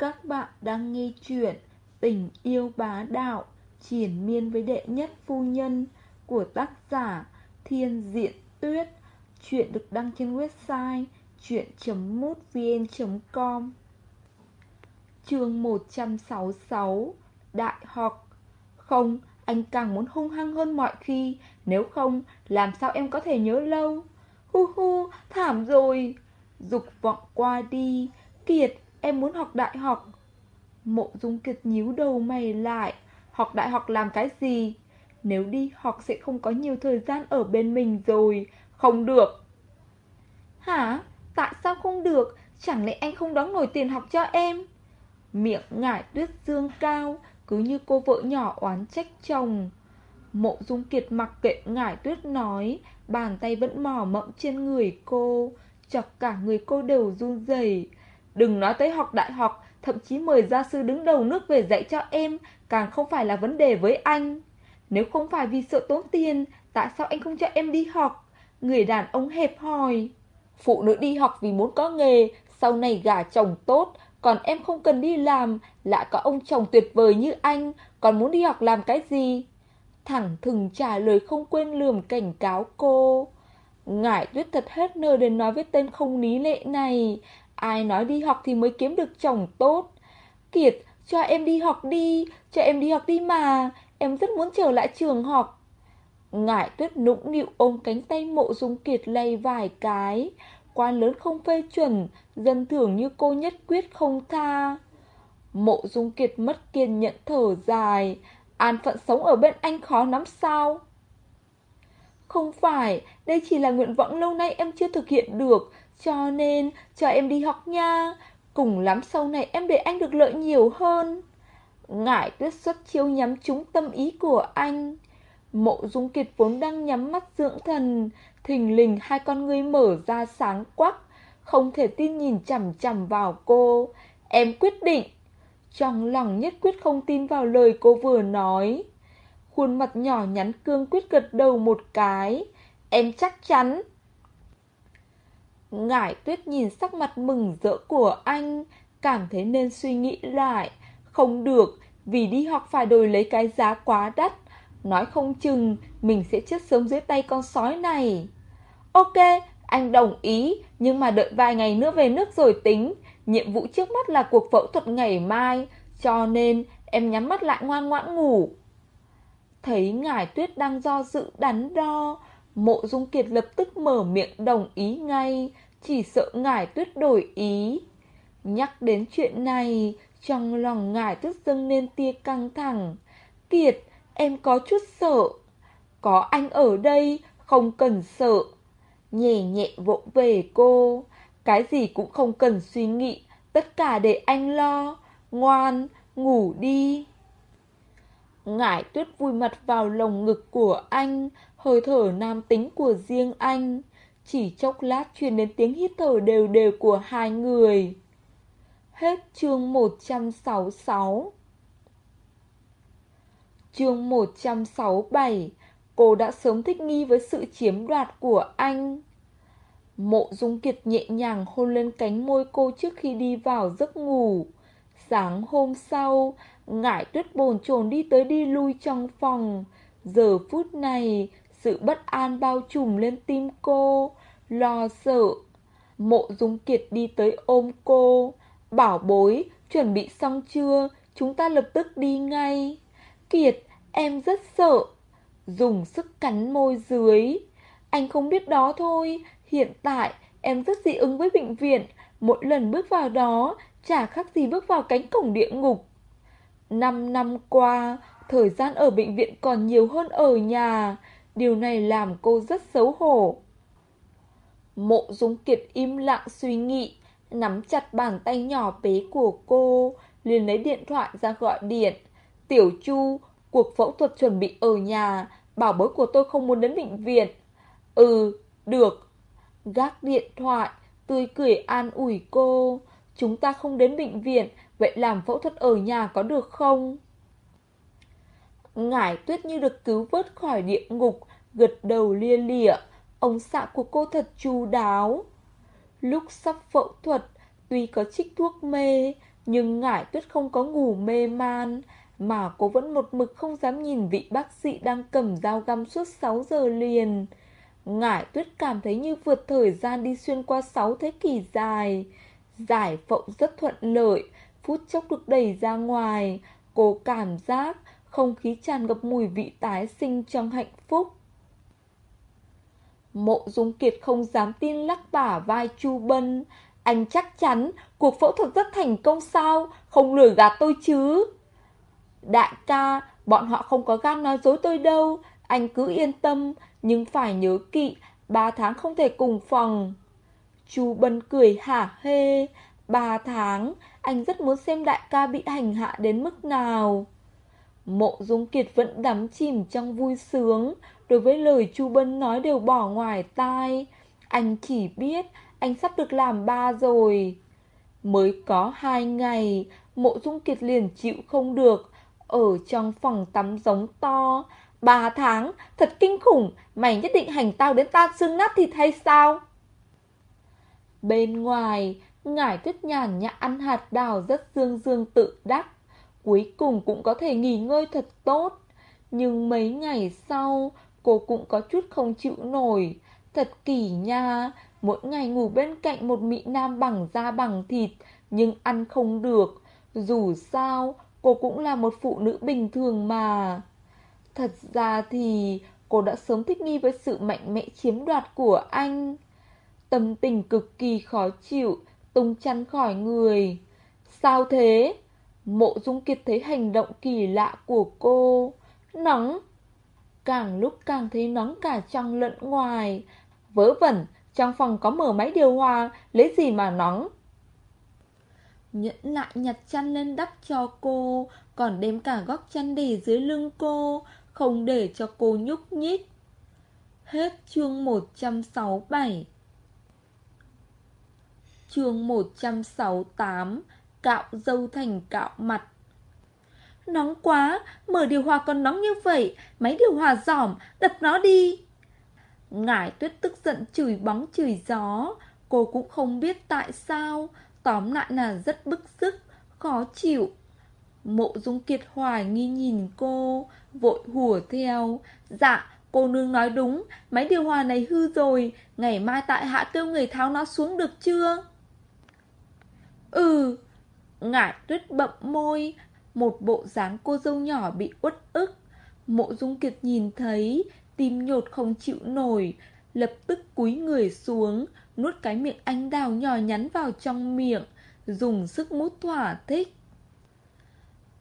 Các bạn đang nghe chuyện Tình yêu bá đạo Triển miên với đệ nhất phu nhân Của tác giả Thiên Diện Tuyết. Chuyện được đăng trên website chuyện.mútvn.com Chương 166 Đại học. Không, anh càng muốn hung hăng hơn mọi khi Nếu không, làm sao em có thể nhớ lâu? Hu hu, thảm rồi. Dục vọng qua đi Kiệt, em muốn học đại học. Mộ dung kiệt nhíu đầu mày lại. Học đại học làm cái gì? Nếu đi học sẽ không có nhiều thời gian ở bên mình rồi. Không được. Hả? Tại sao không được? Chẳng lẽ anh không đóng nổi tiền học cho em? Miệng ngải tuyết dương cao, Cứ như cô vợ nhỏ oán trách chồng. Mộ dung kiệt mặc kệ ngải tuyết nói, Bàn tay vẫn mò mẫm trên người cô. Chọc cả người cô đều run rẩy. Đừng nói tới học đại học, Thậm chí mời gia sư đứng đầu nước về dạy cho em, Càng không phải là vấn đề với anh. Nếu không phải vì sợ tốn tiền, Tại sao anh không cho em đi học? Người đàn ông hẹp hòi. Phụ nữ đi học vì muốn có nghề, Sau này gả chồng tốt, Còn em không cần đi làm Lại có ông chồng tuyệt vời như anh, Còn muốn đi học làm cái gì? Thẳng thừng trả lời không quên lườm cảnh cáo cô. Ngải tuyết thật hết nơi để nói với tên không lý lệ này. Ai nói đi học thì mới kiếm được chồng tốt. Kiệt, cho em đi học đi Cho em đi học đi mà. Em rất muốn trở lại trường học. Ngải tuyết nũng nịu ôm cánh tay mộ dung kiệt lay vài cái. Quan lớn không phê chuẩn Dân thường như cô nhất quyết không tha. Mộ dung kiệt mất kiên nhẫn thở dài. An phận sống ở bên anh khó lắm sao? Không phải Đây chỉ là nguyện vọng lâu nay em chưa thực hiện được. Cho nên, cho em đi học nha. Cùng lắm sau này em để anh được lợi nhiều hơn. Ngải tuyết xuất chiêu nhắm trúng tâm ý của anh. Mộ dung kiệt vốn đang nhắm mắt dưỡng thần. Thình lình hai con ngươi mở ra sáng quắc. Không thể tin nhìn chằm chằm vào cô. Em quyết định. Trong lòng nhất quyết không tin vào lời cô vừa nói. Khuôn mặt nhỏ nhắn cương quyết gật đầu một cái. Em chắc chắn. Ngải tuyết nhìn sắc mặt mừng rỡ của anh, Cảm thấy nên suy nghĩ lại. Không được, Vì đi học phải đổi lấy cái giá quá đắt. Nói không chừng, Mình sẽ chết sớm dưới tay con sói này. Ok, Anh đồng ý, Nhưng mà đợi vài ngày nữa về nước rồi tính. Nhiệm vụ trước mắt là cuộc phẫu thuật ngày mai, Cho nên em nhắm mắt lại ngoan ngoãn ngủ. Thấy ngải tuyết đang do dự đắn đo Mộ Dung Kiệt lập tức mở miệng đồng ý ngay Chỉ sợ ngải tuyết đổi ý. Nhắc đến chuyện này Trong lòng ngải tuyết dâng lên tia căng thẳng. Kiệt Em có chút sợ. Có anh ở đây Không cần sợ. Nhẹ nhẹ vỗ về cô. Cái gì cũng không cần suy nghĩ Tất cả để anh lo. Ngoan, ngủ đi. Ngải tuyết vui mặt vào lồng ngực của anh Hơi thở nam tính của riêng anh. Chỉ chốc lát truyền đến tiếng hít thở đều đều của hai người. Hết chương 166 Chương 167 Cô đã sớm thích nghi với sự chiếm đoạt của anh. Mộ Dung Kiệt nhẹ nhàng hôn lên cánh môi cô trước khi đi vào giấc ngủ. Sáng hôm sau, Ngải tuyết bồn chồn đi tới đi lui trong phòng. Giờ phút này sự bất an bao trùm lên tim cô. Lo sợ, Mộ Dung Kiệt đi tới ôm cô. Bảo bối, Chuẩn bị xong chưa? Chúng ta lập tức đi ngay. Kiệt, Em rất sợ. Dùng sức cắn môi dưới. Anh không biết đó thôi. Hiện tại, em rất dị ứng với bệnh viện. Mỗi lần bước vào đó, Chả khác gì bước vào cánh cổng địa ngục. Năm năm qua, Thời gian ở bệnh viện còn nhiều hơn ở nhà. Điều này làm cô rất xấu hổ. Mộ Dung Kiệt im lặng suy nghĩ Nắm chặt bàn tay nhỏ bé của cô liền lấy điện thoại ra gọi điện. Tiểu Chu Cuộc phẫu thuật chuẩn bị ở nhà Bảo bối của tôi không muốn đến bệnh viện. Ừ, được. Gác điện thoại Tươi cười an ủi cô. Chúng ta không đến bệnh viện Vậy làm phẫu thuật ở nhà có được không? Ngải tuyết như được cứu vớt khỏi địa ngục Gật đầu lia lịa. Ông xạ của cô thật chu đáo. Lúc sắp phẫu thuật, Tuy có trích thuốc mê, Nhưng ngải tuyết không có ngủ mê man, Mà cô vẫn một mực không dám nhìn vị bác sĩ đang cầm dao găm suốt 6 giờ liền. Ngải tuyết cảm thấy như vượt thời gian đi xuyên qua 6 thế kỷ dài. Giải phẫu rất thuận lợi, Phút chốc được đẩy ra ngoài. Cô cảm giác không khí tràn ngập mùi vị tái sinh trong hạnh phúc. Mộ Dung Kiệt không dám tin lắc bả vai Chu Bân. Anh chắc chắn cuộc phẫu thuật rất thành công sao? Không lừa gạt tôi chứ? Đại ca, Bọn họ không có gan nói dối tôi đâu. Anh cứ yên tâm, Nhưng phải nhớ kỹ, Ba tháng không thể cùng phòng. Chu Bân cười hả hê. Ba tháng, Anh rất muốn xem đại ca bị hành hạ đến mức nào. Mộ Dung Kiệt vẫn đắm chìm trong vui sướng. Đối với lời Chu Bân nói đều bỏ ngoài tai. Anh chỉ biết anh sắp được làm ba rồi. Mới có hai ngày Mộ Dung Kiệt liền chịu không được. Ở trong phòng tắm giống to. Ba tháng, thật kinh khủng. Mày nhất định hành tao đến ta xương nát thịt hay sao? Bên ngoài Ngải tuyết nhàn nhã ăn hạt đào rất dương dương tự đắc. Cuối cùng cũng có thể nghỉ ngơi thật tốt. Nhưng mấy ngày sau Cô cũng có chút không chịu nổi. Thật kỳ nha, Mỗi ngày ngủ bên cạnh một mỹ nam bằng da bằng thịt, Nhưng ăn không được. Dù sao, Cô cũng là một phụ nữ bình thường mà. Thật ra thì, Cô đã sớm thích nghi với sự mạnh mẽ chiếm đoạt của anh. Tâm tình cực kỳ khó chịu, Tung chăn khỏi người. Sao thế? Mộ Dung Kiệt thấy hành động kỳ lạ của cô. Nóng Càng, lúc càng thấy nóng cả trong lẫn ngoài. Vớ vẩn, Trong phòng có mở máy điều hòa, Lấy gì mà nóng? Nhẫn lại nhặt chăn lên đắp cho cô, Còn đem cả góc chăn để dưới lưng cô, Không để cho cô nhúc nhích. Hết chương 167 Chương 168 Cạo dâu thành cạo mặt. Nóng quá, mở điều hòa còn nóng như vậy, máy điều hòa giỏm, đập nó đi. Ngải tuyết tức giận chửi bóng chửi gió, cô cũng không biết tại sao, tóm lại là rất bức sức, khó chịu. Mộ dung kiệt hoài nghi nhìn cô, vội hùa theo. Dạ, cô nương nói đúng, máy điều hòa này hư rồi, ngày mai tại hạ kêu người tháo nó xuống được chưa? Ừ, ngải tuyết bậm môi, một bộ dáng cô dâu nhỏ bị uất ức. Mộ Dung Kiệt nhìn thấy, tim nhột không chịu nổi, lập tức cúi người xuống, nuốt cái miệng anh đào nhỏ nhắn vào trong miệng, dùng sức mút thỏa thích.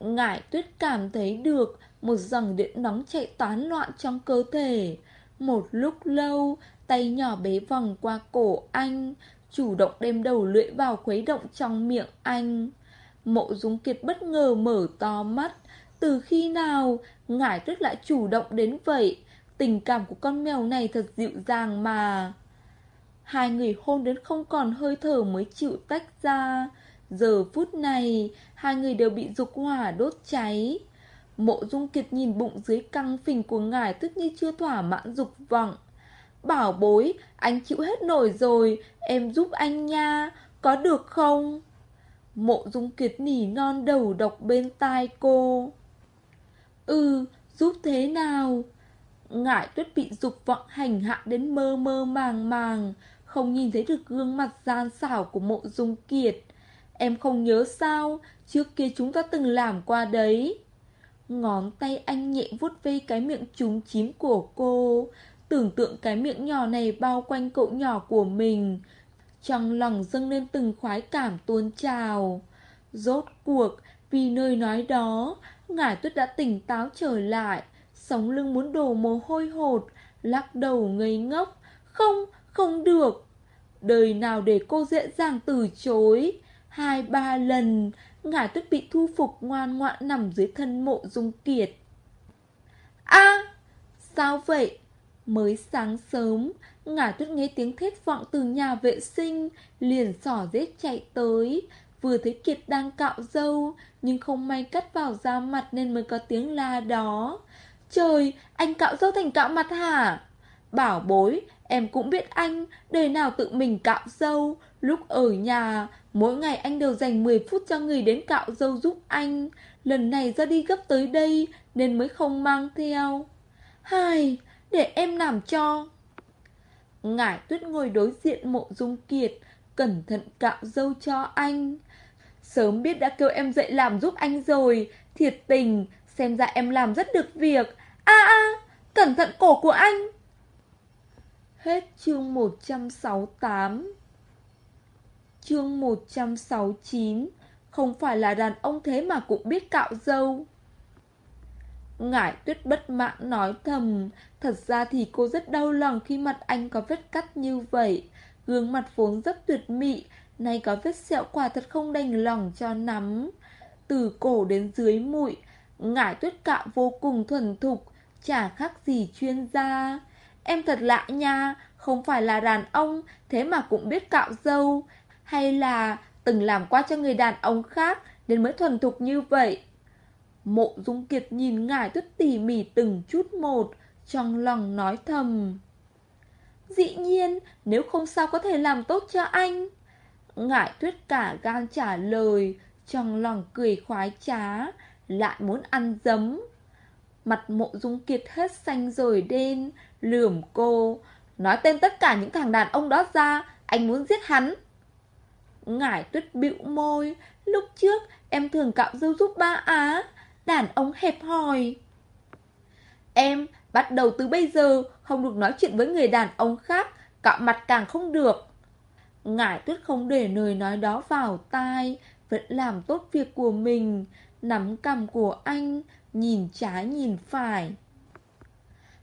Ngải tuyết cảm thấy được một dòng điện nóng chạy toán loạn trong cơ thể. Một lúc lâu, tay nhỏ bé vòng qua cổ anh, chủ động đem đầu lưỡi vào khuấy động trong miệng anh. Mộ Dung Kiệt bất ngờ mở to mắt. Từ khi nào, ngải tuyết lại chủ động đến vậy? Tình cảm của con mèo này thật dịu dàng mà. Hai người hôn đến không còn hơi thở mới chịu tách ra. Giờ phút này, hai người đều bị dục hỏa đốt cháy. Mộ Dung Kiệt nhìn bụng dưới căng phình của ngải tức như chưa thỏa mãn dục vọng. Bảo bối, anh chịu hết nổi rồi, em giúp anh nha, có được không? Mộ Dung Kiệt nỉ non đầu độc bên tai cô. Ừ, giúp thế nào? Ngải tuyết bị dục vọng hành hạ đến mơ mơ màng màng, không nhìn thấy được gương mặt gian xảo của mộ dung kiệt. Em không nhớ sao, trước kia chúng ta từng làm qua đấy. Ngón tay anh nhẹ vuốt ve cái miệng trúng chím của cô, tưởng tượng cái miệng nhỏ này bao quanh cậu nhỏ của mình, trong lòng dâng lên từng khoái cảm tuôn trào. Rốt cuộc, vì nơi nói đó, ngải tuyết đã tỉnh táo trở lại, sống lưng muốn đổ mồ hôi hột, lắc đầu ngây ngốc. Không, không được. Đời nào để cô dễ dàng từ chối. Hai ba lần, ngải tuyết bị thu phục ngoan ngoãn nằm dưới thân mộ dung kiệt. a sao vậy? Mới sáng sớm, ngả tuyết nghe tiếng thét vọng từ nhà vệ sinh, liền sỏ rết chạy tới, vừa thấy Kiệt đang cạo dâu, nhưng không may cắt vào da mặt nên mới có tiếng la đó. Trời, anh cạo dâu thành cạo mặt hả? Bảo bối, em cũng biết anh, đời nào tự mình cạo dâu, Lúc ở nhà, mỗi ngày anh đều dành 10 phút cho người đến cạo dâu giúp anh. Lần này ra đi gấp tới đây nên mới không mang theo. Hai, để em làm cho. Ngải tuyết ngồi đối diện mộ dung kiệt, cẩn thận cạo dâu cho anh. Sớm biết đã kêu em dậy làm giúp anh rồi, thiệt tình, xem ra em làm rất được việc. A a, cẩn thận cổ của anh. Hết chương 168 Chương 169 Không phải là đàn ông thế mà cũng biết cạo dâu Ngải tuyết bất mãn nói thầm. Thật ra thì cô rất đau lòng khi mặt anh có vết cắt như vậy. Gương mặt vốn rất tuyệt mị, Nay có vết sẹo quả thật không đành lòng cho nắm Từ cổ đến dưới mũi Ngải tuyết cạo vô cùng thuần thục, Chả khác gì chuyên gia. Em thật lạ nha, Không phải là đàn ông, Thế mà cũng biết cạo dâu. Hay là từng làm qua cho người đàn ông khác Nên mới thuần thục như vậy? Mộ Dung Kiệt nhìn ngải tuyết tỉ mỉ từng chút một, Trong lòng nói thầm. Dĩ nhiên, Nếu không sao có thể làm tốt cho anh. Ngải tuyết cả gan trả lời, Trong lòng cười khoái trá, Lại muốn ăn dấm. Mặt mộ dung kiệt hết xanh rồi đen, Lườm cô, Nói tên tất cả những thằng đàn ông đó ra, Anh muốn giết hắn. Ngải tuyết bĩu môi, Lúc trước em thường cạo dâu giúp ba á. Đàn ông hẹp hòi. Em, bắt đầu từ bây giờ, Không được nói chuyện với người đàn ông khác Cạo mặt càng không được. Ngải tuyết không để lời nói đó vào tai, Vẫn làm tốt việc của mình, Nắm cằm của anh, Nhìn trái nhìn phải.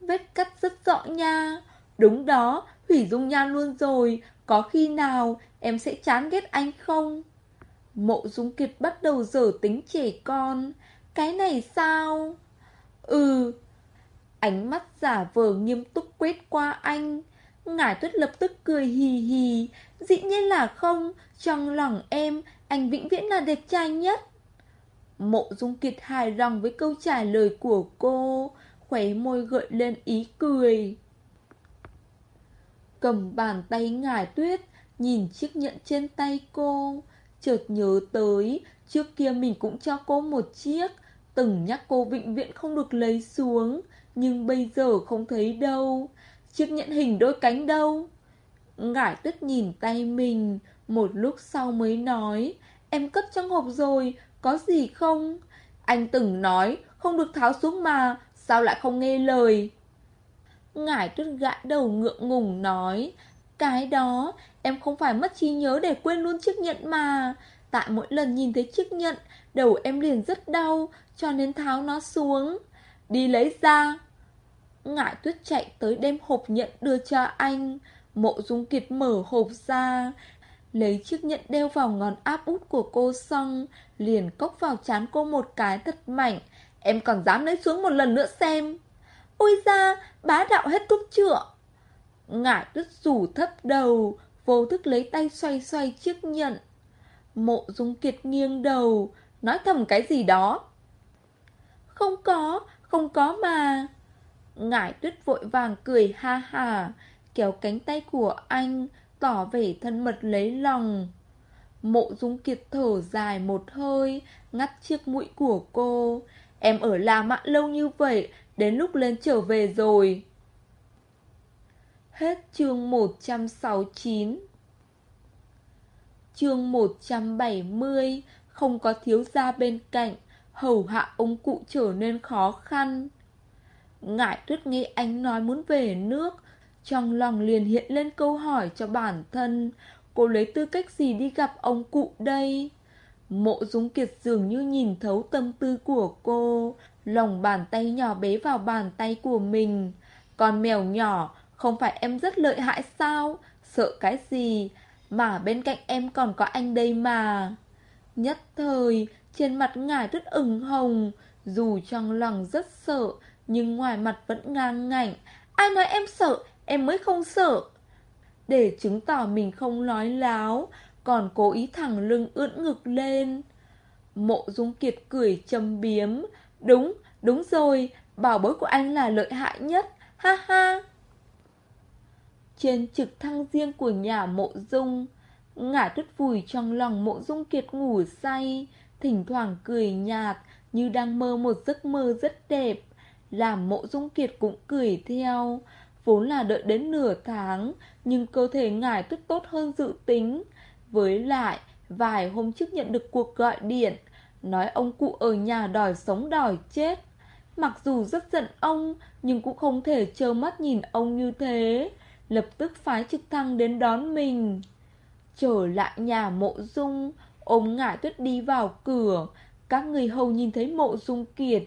Vết cắt rất rõ nha. Đúng đó, Hủy dung nhan luôn rồi, Có khi nào em sẽ chán ghét anh không? Mộ dung kiệt bắt đầu dở tính trẻ con cái này sao? Ừ. Ánh mắt giả vờ nghiêm túc quét qua anh. Ngải tuyết lập tức cười hì hì. Dĩ nhiên là không. Trong lòng em, Anh vĩnh viễn là đẹp trai nhất. Mộ Dung Kiệt hài lòng với câu trả lời của cô. Khóe môi gợi lên ý cười. Cầm bàn tay ngải tuyết, Nhìn chiếc nhẫn trên tay cô. Chợt nhớ tới, Trước kia mình cũng cho cô một chiếc. Từng nhắc cô vĩnh viễn không được lấy xuống, Nhưng bây giờ không thấy đâu. Chiếc nhẫn hình đôi cánh đâu? Ngải tuyết nhìn tay mình, Một lúc sau mới nói, Em cất trong hộp rồi, Có gì không? Anh từng nói, không được tháo xuống mà, Sao lại không nghe lời? Ngải tuyết gãi đầu ngượng ngùng nói, Cái đó, Em không phải mất trí nhớ để quên luôn chiếc nhẫn mà. Tại mỗi lần nhìn thấy chiếc nhẫn, Đầu em liền rất đau, Cho nên tháo nó xuống. Đi lấy ra, Ngải tuyết chạy tới đem hộp nhẫn đưa cho anh. Mộ dung kiệt mở hộp ra, Lấy chiếc nhẫn đeo vào ngón áp út của cô xong, Liền cốc vào chán cô một cái thật mạnh. Em còn dám lấy xuống một lần nữa xem? Ôi ra bá đạo hết thuốc chữa. Ngải tuyết rủ thấp đầu, Vô thức lấy tay xoay xoay chiếc nhẫn. Mộ dung kiệt nghiêng đầu, Nói thầm cái gì đó. Không có Không có mà. Ngải tuyết vội vàng cười ha ha, Kéo cánh tay của anh Tỏ vẻ thân mật lấy lòng. Mộ dung kiệt thở dài một hơi, Ngắt chiếc mũi của cô. Em ở La Mã lâu như vậy, Đến lúc lên trở về rồi. Hết chương 169 Chương 170 Không có thiếu gia bên cạnh, Hầu hạ ông cụ trở nên khó khăn. Ngải tuyết nghe anh nói muốn về nước, Trong lòng liền hiện lên câu hỏi cho bản thân, Cô lấy tư cách gì đi gặp ông cụ đây? Mộ dung kiệt dường như nhìn thấu tâm tư của cô, Lòng bàn tay nhỏ bé vào bàn tay của mình. Con mèo nhỏ, Không phải em rất lợi hại sao? Sợ cái gì? Mà bên cạnh em còn có anh đây mà. Nhất thời Trên mặt ngài rất ửng hồng. Dù trong lòng rất sợ Nhưng ngoài mặt vẫn ngang ngạnh. Ai nói em sợ? Em mới không sợ. Để chứng tỏ mình không nói láo Còn cố ý thẳng lưng ưỡn ngực lên. Mộ Dung Kiệt cười châm biếm. Đúng, đúng rồi Bảo bối của anh là lợi hại nhất. Ha ha. Trên trực thăng riêng của nhà mộ dung. Ngả tuyết vùi trong lòng mộ dung kiệt ngủ say, Thỉnh thoảng cười nhạt Như đang mơ một giấc mơ rất đẹp. Làm mộ dung kiệt cũng cười theo, Vốn là đợi đến nửa tháng, Nhưng cơ thể ngải tuyết tốt hơn dự tính. Với lại, Vài hôm trước nhận được cuộc gọi điện, Nói ông cụ ở nhà đòi sống đòi chết. Mặc dù rất giận ông, Nhưng cũng không thể trơ mắt nhìn ông như thế. Lập tức phái trực thăng đến đón mình. Trở lại nhà mộ dung, Ôm ngải tuyết đi vào cửa. Các người hầu nhìn thấy mộ dung kiệt.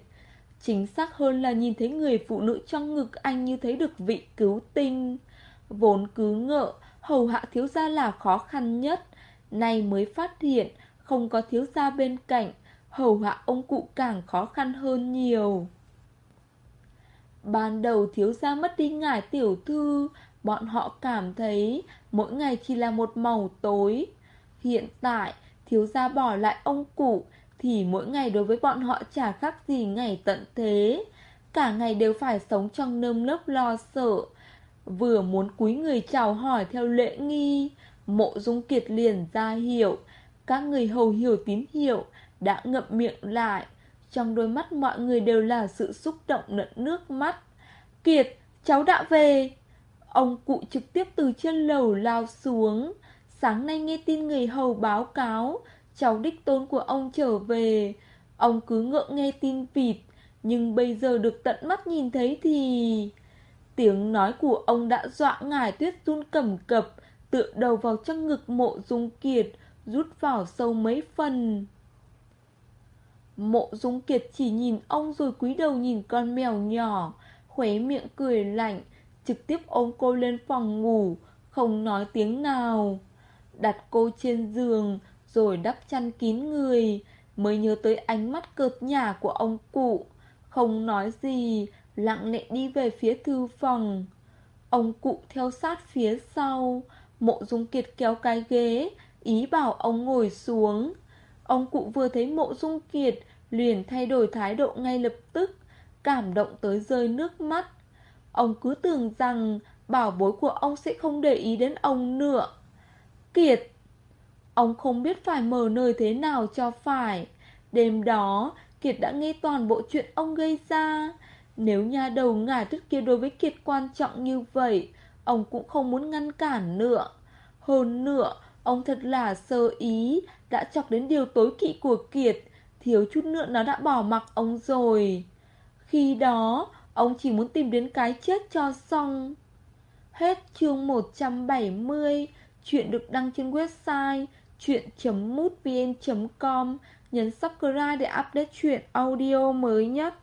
Chính xác hơn là nhìn thấy người phụ nữ trong ngực anh như thấy được vị cứu tinh. Vốn cứ ngợ, Hầu hạ thiếu gia là khó khăn nhất. Nay mới phát hiện, Không có thiếu gia bên cạnh, Hầu hạ ông cụ càng khó khăn hơn nhiều. Ban đầu thiếu gia mất đi ngải tiểu thư Bọn họ cảm thấy mỗi ngày chỉ là một màu tối. Hiện tại thiếu gia bỏ lại ông cụ Thì mỗi ngày đối với bọn họ chả khác gì ngày tận thế. Cả ngày đều phải sống trong nơm nớp lo sợ. Vừa muốn cúi người chào hỏi theo lễ nghi Mộ dung kiệt liền ra hiệu. Các người hầu hiểu tín hiệu Đã ngậm miệng lại. Trong đôi mắt mọi người đều là sự xúc động lẫn nước mắt. Kiệt, cháu đã về. Ông cụ trực tiếp từ trên lầu lao xuống. Sáng nay nghe tin người hầu báo cáo, Cháu đích tôn của ông trở về. Ông cứ ngỡ nghe tin vịt, Nhưng bây giờ được tận mắt nhìn thấy thì... Tiếng nói của ông đã dọa ngải tuyết run cầm cập, Tựa đầu vào trong ngực mộ dung kiệt, Rút vào sâu mấy phần. Mộ dung kiệt chỉ nhìn ông rồi cúi đầu nhìn con mèo nhỏ, Khóe miệng cười lạnh. Trực tiếp ôm cô lên phòng ngủ, Không nói tiếng nào. Đặt cô trên giường, Rồi đắp chăn kín người, Mới nhớ tới ánh mắt cợt nhả của ông cụ. Không nói gì, Lặng lẽ đi về phía thư phòng. Ông cụ theo sát phía sau, Mộ dung kiệt kéo cái ghế, Ý bảo ông ngồi xuống. Ông cụ vừa thấy mộ dung kiệt, Liền thay đổi thái độ ngay lập tức, Cảm động tới rơi nước mắt. Ông cứ tưởng rằng Bảo bối của ông sẽ không để ý đến ông nữa. Kiệt! Ông không biết phải mở nơi thế nào cho phải. Đêm đó, Kiệt đã nghe toàn bộ chuyện ông gây ra. Nếu nhà đầu ngả tuyết kia đối với Kiệt quan trọng như vậy, Ông cũng không muốn ngăn cản nữa. Hơn nữa, Ông thật là sơ ý, Đã chọc đến điều tối kỵ của Kiệt, Thiếu chút nữa nó đã bỏ mặc ông rồi. Khi đó Ông chỉ muốn tìm đến cái chết cho xong. Hết chương 170 Chuyện được đăng trên website chuyện.mútvn.com Nhấn subscribe để update chuyện audio mới nhất.